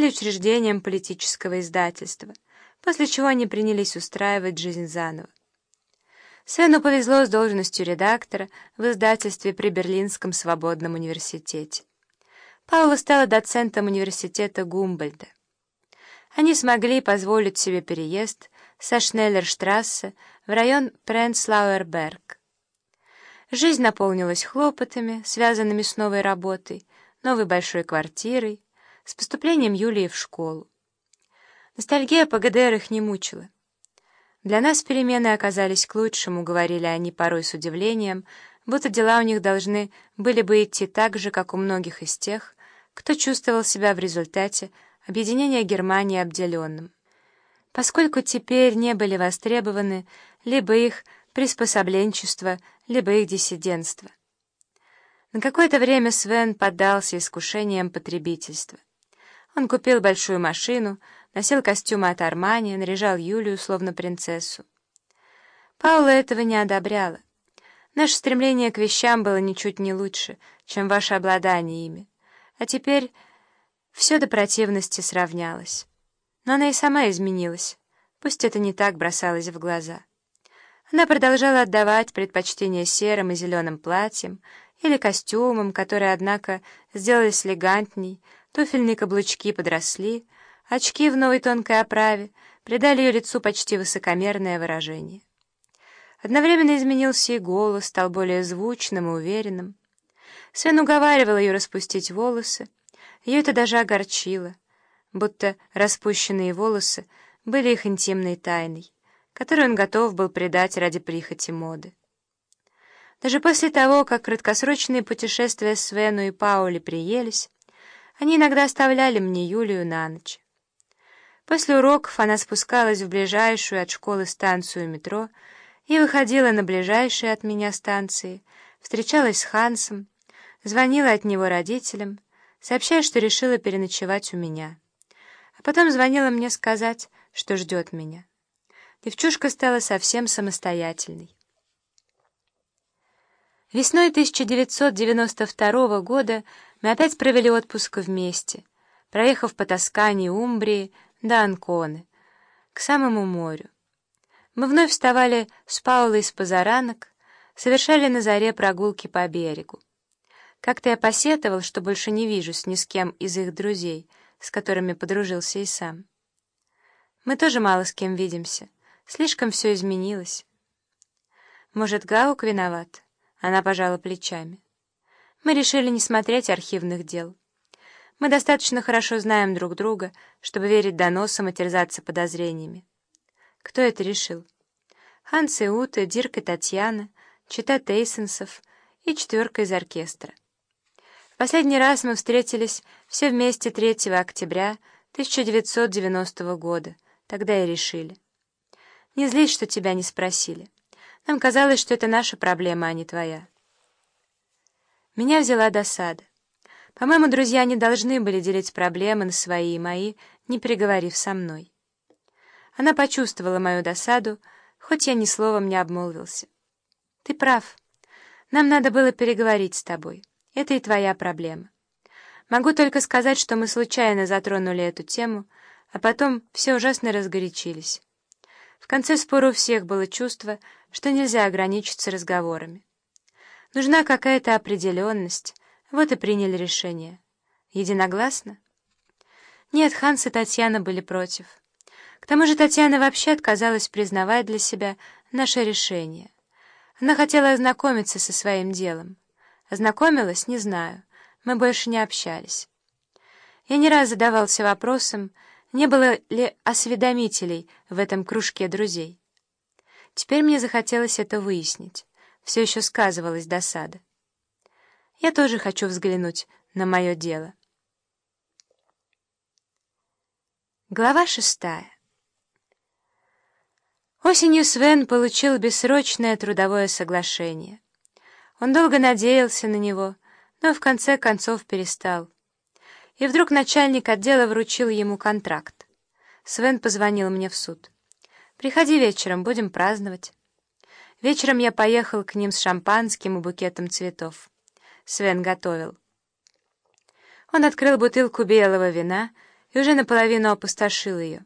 или учреждением политического издательства, после чего они принялись устраивать жизнь заново. Свену повезло с должностью редактора в издательстве при Берлинском свободном университете. Паула стала доцентом университета Гумбольда. Они смогли позволить себе переезд со Шнеллерштрассе в район Пренцлауэрберг. Жизнь наполнилась хлопотами, связанными с новой работой, новой большой квартирой, с поступлением Юлии в школу. Ностальгия по ГДР их не мучила. Для нас перемены оказались к лучшему, говорили они порой с удивлением, будто дела у них должны были бы идти так же, как у многих из тех, кто чувствовал себя в результате объединения Германии обделенным. Поскольку теперь не были востребованы либо их приспособленчество, либо их диссидентство. На какое-то время Свен поддался искушениям потребительства. Он купил большую машину, носил костюмы от Армани, наряжал Юлию словно принцессу. Паула этого не одобряла. Наше стремление к вещам было ничуть не лучше, чем ваше обладание ими. А теперь все до противности сравнялось. Но она и сама изменилась, пусть это не так бросалось в глаза. Она продолжала отдавать предпочтение серым и зеленым платьям или костюмам, которые, однако, сделались элегантней, туфельные каблучки подросли, очки в новой тонкой оправе придали ее лицу почти высокомерное выражение. Одновременно изменился и голос, стал более звучным и уверенным. Свен уговаривал ее распустить волосы, ее это даже огорчило, будто распущенные волосы были их интимной тайной который он готов был предать ради прихоти моды. Даже после того, как краткосрочные путешествия Свену и Паули приелись, они иногда оставляли мне Юлию на ночь. После уроков она спускалась в ближайшую от школы станцию метро и выходила на ближайшие от меня станции, встречалась с Хансом, звонила от него родителям, сообщая, что решила переночевать у меня. А потом звонила мне сказать, что ждет меня. Девчушка стала совсем самостоятельной. Весной 1992 года мы опять провели отпуск вместе, проехав по Тоскане и Умбрии до Анконы, к самому морю. Мы вновь вставали с Паулой с позаранок, совершали на заре прогулки по берегу. Как-то я посетовал, что больше не вижусь ни с кем из их друзей, с которыми подружился и сам. Мы тоже мало с кем видимся. Слишком все изменилось. Может, Гаук виноват? Она пожала плечами. Мы решили не смотреть архивных дел. Мы достаточно хорошо знаем друг друга, чтобы верить доносам и терзаться подозрениями. Кто это решил? Ханс и Ута, Дирк и Татьяна, Чита Тейсенсов и четверка из оркестра. В последний раз мы встретились все вместе 3 октября 1990 года. Тогда и решили. Не злись, что тебя не спросили. Нам казалось, что это наша проблема, а не твоя. Меня взяла досада. По-моему, друзья не должны были делить проблемы на свои и мои, не переговорив со мной. Она почувствовала мою досаду, хоть я ни словом не обмолвился. Ты прав. Нам надо было переговорить с тобой. Это и твоя проблема. Могу только сказать, что мы случайно затронули эту тему, а потом все ужасно разгорячились. В конце спора у всех было чувство, что нельзя ограничиться разговорами. Нужна какая-то определенность, вот и приняли решение. Единогласно? Нет, Ханс и Татьяна были против. К тому же Татьяна вообще отказалась признавать для себя наше решение. Она хотела ознакомиться со своим делом. Ознакомилась? Не знаю. Мы больше не общались. Я не раз задавался вопросом, не было ли осведомителей в этом кружке друзей. Теперь мне захотелось это выяснить. Все еще сказывалась досада. Я тоже хочу взглянуть на мое дело. Глава шестая. Осенью Свен получил бессрочное трудовое соглашение. Он долго надеялся на него, но в конце концов перестал. И вдруг начальник отдела вручил ему контракт. Свен позвонил мне в суд. «Приходи вечером, будем праздновать». Вечером я поехал к ним с шампанским и букетом цветов. Свен готовил. Он открыл бутылку белого вина и уже наполовину опустошил ее.